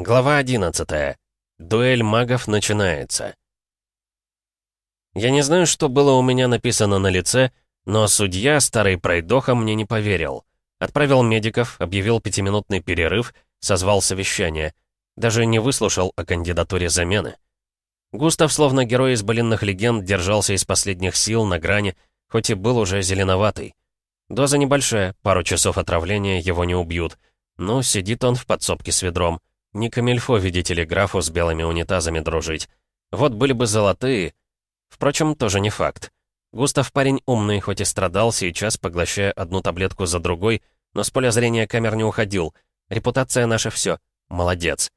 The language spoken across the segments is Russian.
Глава 11. Дуэль магов начинается. Я не знаю, что было у меня написано на лице, но судья, старый пройдоха, мне не поверил. Отправил медиков, объявил пятиминутный перерыв, созвал совещание. Даже не выслушал о кандидатуре замены. Густав, словно герой из былинных легенд, держался из последних сил на грани, хоть и был уже зеленоватый. Доза небольшая, пару часов отравления его не убьют. Но сидит он в подсобке с ведром. Не камильфо, видите ли, графу с белыми унитазами дружить. Вот были бы золотые. Впрочем, тоже не факт. Густав парень умный, хоть и страдал сейчас, поглощая одну таблетку за другой, но с поля зрения камер не уходил. Репутация наша все. Молодец.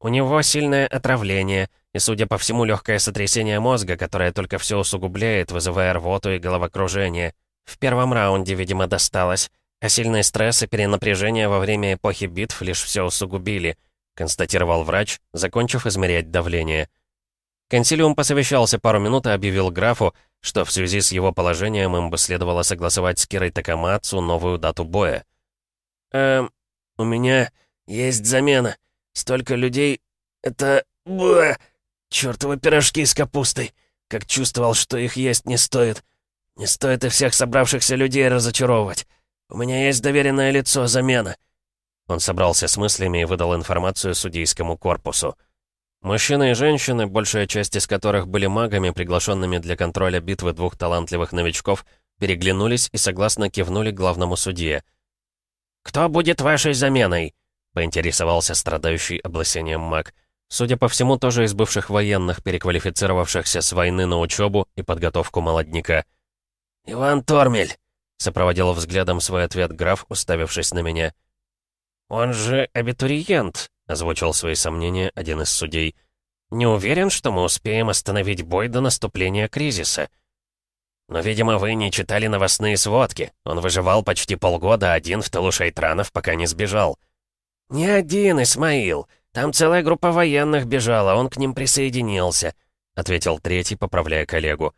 У него сильное отравление, и, судя по всему, легкое сотрясение мозга, которое только все усугубляет, вызывая рвоту и головокружение. В первом раунде, видимо, досталось. А сильный стресс и перенапряжение во время эпохи битв лишь все усугубили, констатировал врач, закончив измерять давление. Консилиум посовещался пару минут и объявил графу, что в связи с его положением им бы следовало согласовать с Кирой Такамацу новую дату боя. «Эм, у меня есть замена. Столько людей... Это... Буэ! Чёртовы пирожки с капустой! Как чувствовал, что их есть не стоит. Не стоит и всех собравшихся людей разочаровывать. «У меня есть доверенное лицо, замена». Он собрался с мыслями и выдал информацию судейскому корпусу. Мужчины и женщины, большая часть из которых были магами, приглашенными для контроля битвы двух талантливых новичков, переглянулись и согласно кивнули главному судье. «Кто будет вашей заменой?» — поинтересовался страдающий облысением маг. Судя по всему, тоже из бывших военных, переквалифицировавшихся с войны на учебу и подготовку молодняка. «Иван Тормель!» Сопроводил взглядом свой ответ граф, уставившись на меня. «Он же абитуриент», — озвучил свои сомнения один из судей. «Не уверен, что мы успеем остановить бой до наступления кризиса». «Но, видимо, вы не читали новостные сводки. Он выживал почти полгода один в тылу шайтранов, пока не сбежал». «Не один, Исмаил. Там целая группа военных бежала, он к ним присоединился», — ответил третий, поправляя коллегу.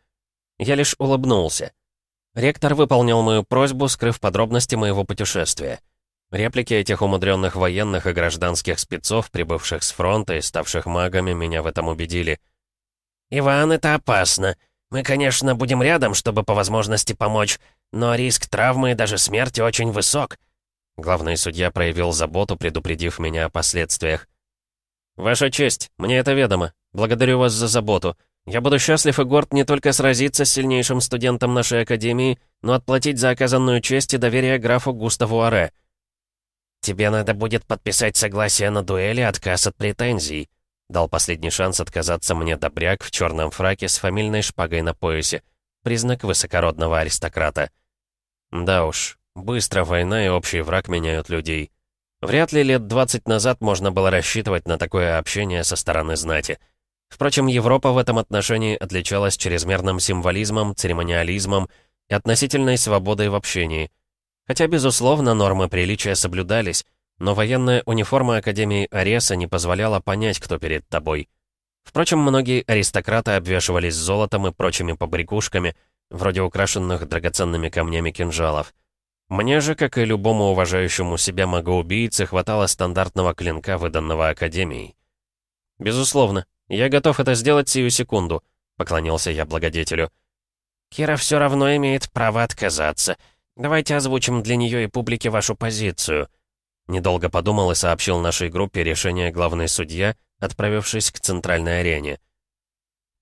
Я лишь улыбнулся. Ректор выполнил мою просьбу, скрыв подробности моего путешествия. Реплики этих умудренных военных и гражданских спецов, прибывших с фронта и ставших магами, меня в этом убедили. «Иван, это опасно. Мы, конечно, будем рядом, чтобы по возможности помочь, но риск травмы и даже смерти очень высок». Главный судья проявил заботу, предупредив меня о последствиях. «Ваша честь, мне это ведомо. Благодарю вас за заботу. Я буду счастлив и горд не только сразиться с сильнейшим студентом нашей академии, но отплатить за оказанную честь и доверие графу Густаву Аре. «Тебе надо будет подписать согласие на дуэли, отказ от претензий», дал последний шанс отказаться мне добряк в черном фраке с фамильной шпагой на поясе. Признак высокородного аристократа. Да уж, быстро война и общий враг меняют людей. Вряд ли лет 20 назад можно было рассчитывать на такое общение со стороны знати. Впрочем, Европа в этом отношении отличалась чрезмерным символизмом, церемониализмом и относительной свободой в общении. Хотя, безусловно, нормы приличия соблюдались, но военная униформа Академии Ареса не позволяла понять, кто перед тобой. Впрочем, многие аристократы обвешивались золотом и прочими побрякушками, вроде украшенных драгоценными камнями кинжалов. Мне же, как и любому уважающему себя магоубийце, хватало стандартного клинка, выданного Академией. Безусловно, «Я готов это сделать сию секунду», — поклонился я благодетелю. «Кира все равно имеет право отказаться. Давайте озвучим для нее и публике вашу позицию». Недолго подумал и сообщил нашей группе решение главный судья, отправившись к центральной арене.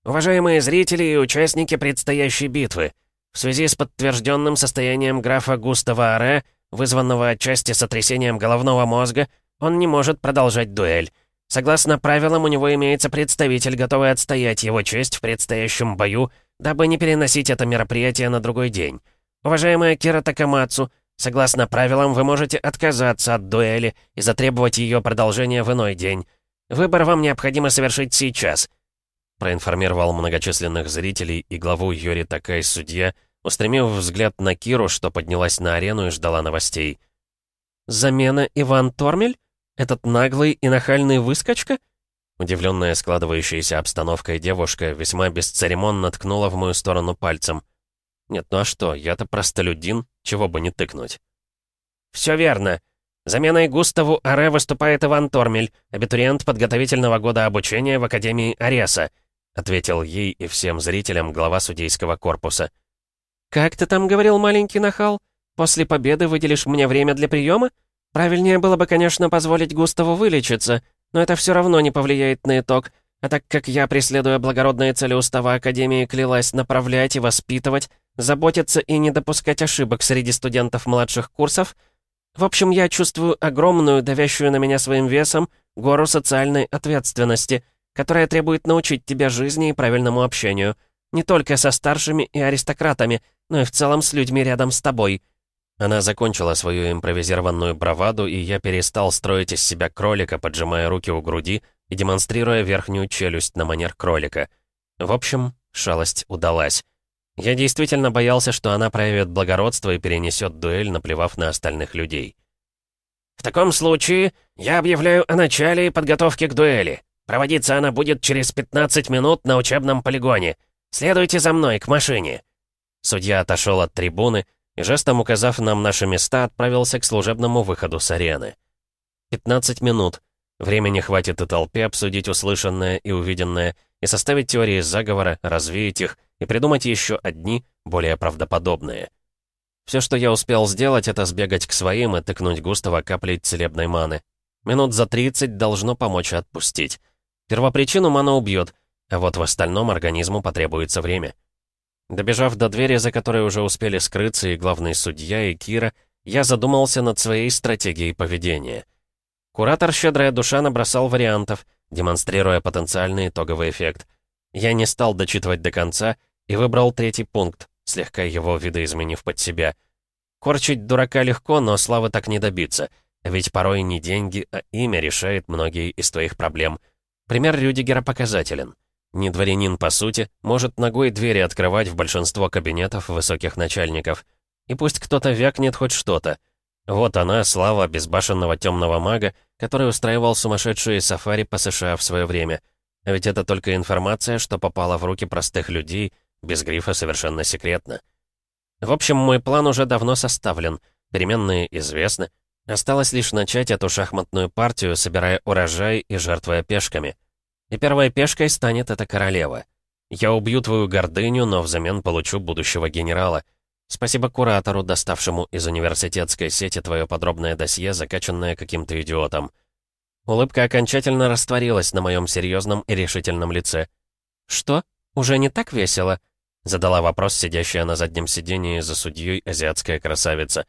«Уважаемые зрители и участники предстоящей битвы, в связи с подтвержденным состоянием графа Густава Аре, вызванного отчасти сотрясением головного мозга, он не может продолжать дуэль. Согласно правилам, у него имеется представитель, готовый отстоять его честь в предстоящем бою, дабы не переносить это мероприятие на другой день. Уважаемая Кира Такамацу, согласно правилам, вы можете отказаться от дуэли и затребовать ее продолжения в иной день. Выбор вам необходимо совершить сейчас. Проинформировал многочисленных зрителей и главу Юри Такай судья, устремив взгляд на Киру, что поднялась на арену и ждала новостей. «Замена Иван Тормель?» Этот наглый и нахальный выскочка?» Удивленная складывающейся обстановкой девушка весьма бесцеремонно ткнула в мою сторону пальцем. «Нет, ну а что, я-то простолюдин, чего бы не тыкнуть». «Все верно. Заменой Густаву Аре выступает Иван Тормель, абитуриент подготовительного года обучения в Академии Ареса», ответил ей и всем зрителям глава судейского корпуса. «Как ты там говорил, маленький нахал? После победы выделишь мне время для приема? Правильнее было бы, конечно, позволить Густаву вылечиться, но это все равно не повлияет на итог. А так как я, преследуя благородные цели устава Академии, клялась направлять и воспитывать, заботиться и не допускать ошибок среди студентов младших курсов, в общем, я чувствую огромную, давящую на меня своим весом, гору социальной ответственности, которая требует научить тебя жизни и правильному общению. Не только со старшими и аристократами, но и в целом с людьми рядом с тобой». Она закончила свою импровизированную браваду, и я перестал строить из себя кролика, поджимая руки у груди и демонстрируя верхнюю челюсть на манер кролика. В общем, шалость удалась. Я действительно боялся, что она проявит благородство и перенесет дуэль, наплевав на остальных людей. «В таком случае я объявляю о начале подготовки к дуэли. Проводиться она будет через 15 минут на учебном полигоне. Следуйте за мной к машине». Судья отошел от трибуны и, жестом указав нам наши места, отправился к служебному выходу с арены. 15 минут. Времени хватит и толпе обсудить услышанное и увиденное, и составить теории заговора, развеять их, и придумать еще одни, более правдоподобные. Все, что я успел сделать, это сбегать к своим и тыкнуть Густава каплей целебной маны. Минут за 30 должно помочь отпустить. Первопричину мана убьет, а вот в остальном организму потребуется время. Добежав до двери, за которой уже успели скрыться и главный судья, и Кира, я задумался над своей стратегией поведения. Куратор «Щедрая душа» набросал вариантов, демонстрируя потенциальный итоговый эффект. Я не стал дочитывать до конца и выбрал третий пункт, слегка его видоизменив под себя. Корчить дурака легко, но славы так не добиться, ведь порой не деньги, а имя решает многие из твоих проблем. Пример Рюдигера показателен. Не дворянин, по сути, может ногой двери открывать в большинство кабинетов высоких начальников. И пусть кто-то вякнет хоть что-то. Вот она, слава безбашенного темного мага, который устраивал сумасшедшие сафари по США в свое время — а ведь это только информация, что попала в руки простых людей, без грифа совершенно секретно. В общем, мой план уже давно составлен, переменные известны. Осталось лишь начать эту шахматную партию, собирая урожай и жертвуя пешками. И первой пешкой станет эта королева. Я убью твою гордыню, но взамен получу будущего генерала. Спасибо куратору, доставшему из университетской сети твое подробное досье, закачанное каким-то идиотом. Улыбка окончательно растворилась на моем серьезном и решительном лице. «Что? Уже не так весело?» Задала вопрос сидящая на заднем сидении за судьей азиатская красавица.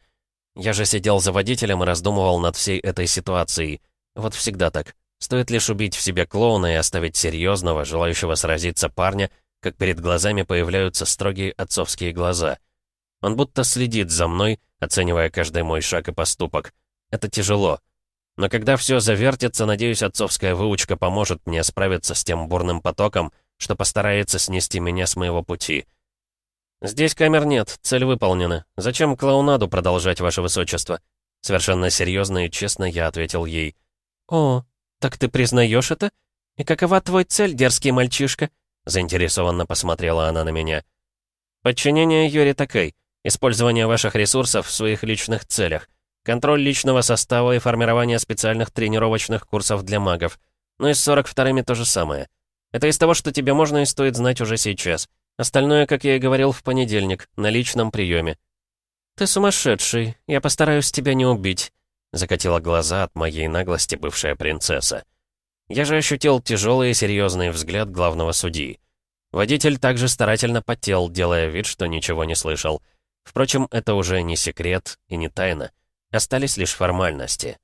Я же сидел за водителем и раздумывал над всей этой ситуацией. Вот всегда так. Стоит лишь убить в себе клоуна и оставить серьезного, желающего сразиться парня, как перед глазами появляются строгие отцовские глаза. Он будто следит за мной, оценивая каждый мой шаг и поступок. Это тяжело. Но когда все завертится, надеюсь, отцовская выучка поможет мне справиться с тем бурным потоком, что постарается снести меня с моего пути. «Здесь камер нет, цель выполнена. Зачем клоунаду продолжать, ваше высочество?» Совершенно серьезно и честно я ответил ей. «О, так ты признаешь это? И какова твой цель, дерзкий мальчишка?» Заинтересованно посмотрела она на меня. «Подчинение Юре Такой. Использование ваших ресурсов в своих личных целях. Контроль личного состава и формирование специальных тренировочных курсов для магов. Ну и с 42-ми то же самое. Это из того, что тебе можно и стоит знать уже сейчас. Остальное, как я и говорил в понедельник, на личном приеме. «Ты сумасшедший, я постараюсь тебя не убить», — закатила глаза от моей наглости бывшая принцесса. Я же ощутил тяжелый и серьезный взгляд главного судьи. Водитель также старательно потел, делая вид, что ничего не слышал. Впрочем, это уже не секрет и не тайна. Остались лишь формальности.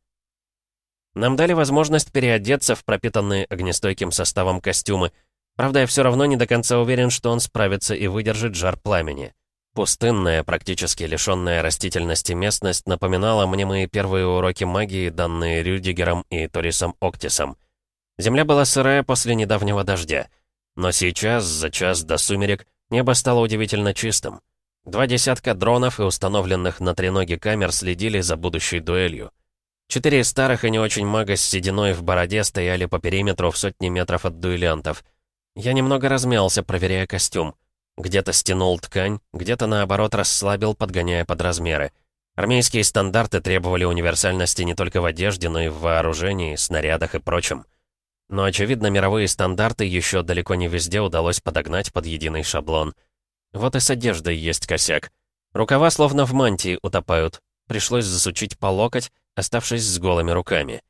Нам дали возможность переодеться в пропитанные огнестойким составом костюмы. Правда, я все равно не до конца уверен, что он справится и выдержит жар пламени. Пустынная, практически лишенная растительности местность напоминала мне мои первые уроки магии, данные Рюдигером и Торисом Октисом. Земля была сырая после недавнего дождя. Но сейчас, за час до сумерек, небо стало удивительно чистым. Два десятка дронов и установленных на треноге камер следили за будущей дуэлью. Четыре старых и не очень мага с сединой в бороде стояли по периметру в сотни метров от дуэлянтов. Я немного размялся, проверяя костюм. Где-то стянул ткань, где-то наоборот расслабил, подгоняя под размеры. Армейские стандарты требовали универсальности не только в одежде, но и в вооружении, снарядах и прочем. Но, очевидно, мировые стандарты еще далеко не везде удалось подогнать под единый шаблон. Вот и с одеждой есть косяк. Рукава словно в мантии утопают. Пришлось засучить по локоть, оставшись с голыми руками.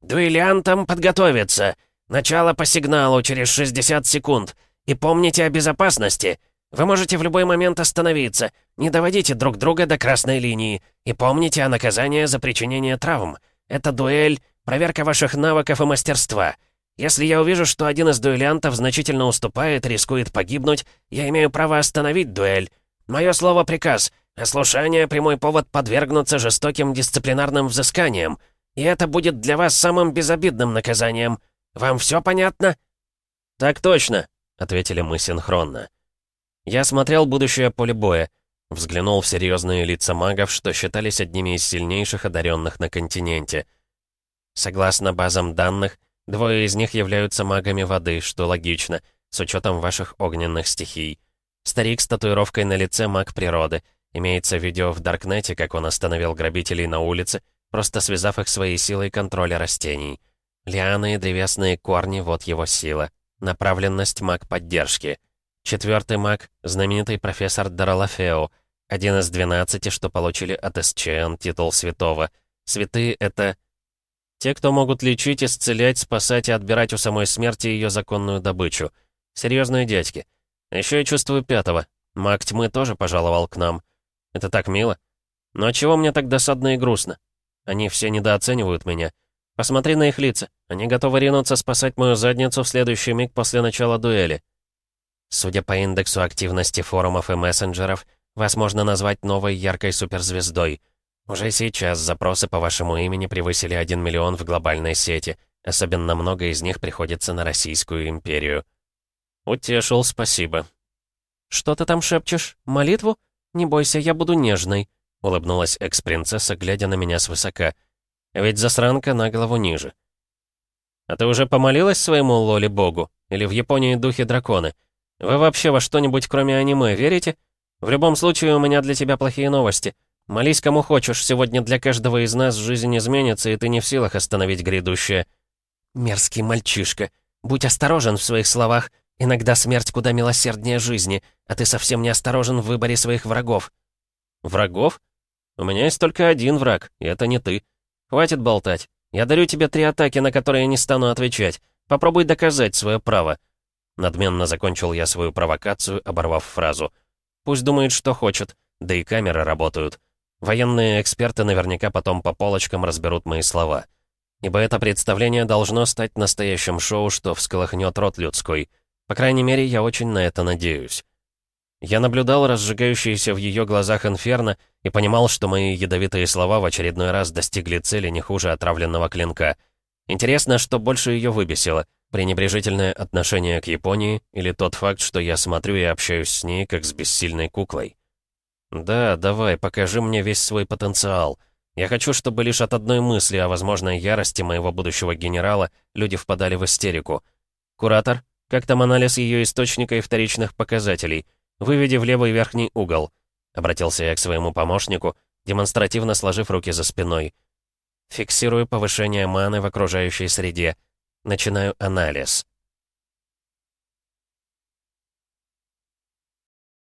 «Дуэлянтам подготовиться! Начало по сигналу через 60 секунд! И помните о безопасности! Вы можете в любой момент остановиться, не доводите друг друга до красной линии, и помните о наказании за причинение травм. Это дуэль, проверка ваших навыков и мастерства. Если я увижу, что один из дуэлянтов значительно уступает рискует погибнуть, я имею право остановить дуэль. Мое слово — приказ. Ослушание — прямой повод подвергнуться жестоким дисциплинарным взысканиям. И это будет для вас самым безобидным наказанием. Вам все понятно?» «Так точно», — ответили мы синхронно. Я смотрел будущее поле боя, взглянул в серьезные лица магов, что считались одними из сильнейших одаренных на континенте. Согласно базам данных, двое из них являются магами воды, что логично, с учетом ваших огненных стихий. Старик с татуировкой на лице маг природы. Имеется видео в Даркнете, как он остановил грабителей на улице, просто связав их своей силой контроля растений. Лианы и древесные корни — вот его сила. Направленность маг поддержки — Четвертый маг — знаменитый профессор Даралафео, один из двенадцати, что получили от СЧН титул святого. Святые — это те, кто могут лечить, исцелять, спасать и отбирать у самой смерти ее законную добычу. Серьезные дядьки. Еще я чувствую пятого. Маг тьмы тоже пожаловал к нам. Это так мило. Но чего мне так досадно и грустно? Они все недооценивают меня. Посмотри на их лица. Они готовы ринуться спасать мою задницу в следующий миг после начала дуэли. Судя по индексу активности форумов и мессенджеров, вас можно назвать новой яркой суперзвездой. Уже сейчас запросы по вашему имени превысили 1 миллион в глобальной сети. Особенно много из них приходится на Российскую империю. Утешил, спасибо. «Что ты там шепчешь? Молитву? Не бойся, я буду нежной», — улыбнулась экс-принцесса, глядя на меня свысока. «Ведь засранка на голову ниже». «А ты уже помолилась своему Лоли-богу? Или в Японии духи драконы? Вы вообще во что-нибудь кроме аниме верите? В любом случае, у меня для тебя плохие новости. Молись кому хочешь, сегодня для каждого из нас жизнь изменится, и ты не в силах остановить грядущее. Мерзкий мальчишка. Будь осторожен в своих словах. Иногда смерть куда милосерднее жизни, а ты совсем не осторожен в выборе своих врагов. Врагов? У меня есть только один враг, и это не ты. Хватит болтать. Я дарю тебе три атаки, на которые не стану отвечать. Попробуй доказать свое право. Надменно закончил я свою провокацию, оборвав фразу. «Пусть думает, что хочет, да и камеры работают. Военные эксперты наверняка потом по полочкам разберут мои слова. Ибо это представление должно стать настоящим шоу, что всколыхнет рот людской. По крайней мере, я очень на это надеюсь». Я наблюдал разжигающиеся в ее глазах инферно и понимал, что мои ядовитые слова в очередной раз достигли цели не хуже отравленного клинка. Интересно, что больше ее выбесило — Пренебрежительное отношение к Японии или тот факт, что я смотрю и общаюсь с ней, как с бессильной куклой? Да, давай, покажи мне весь свой потенциал. Я хочу, чтобы лишь от одной мысли о возможной ярости моего будущего генерала люди впадали в истерику. Куратор, как там анализ ее источника и вторичных показателей? Выведи в левый верхний угол. Обратился я к своему помощнику, демонстративно сложив руки за спиной. Фиксирую повышение маны в окружающей среде. Начинаю анализ.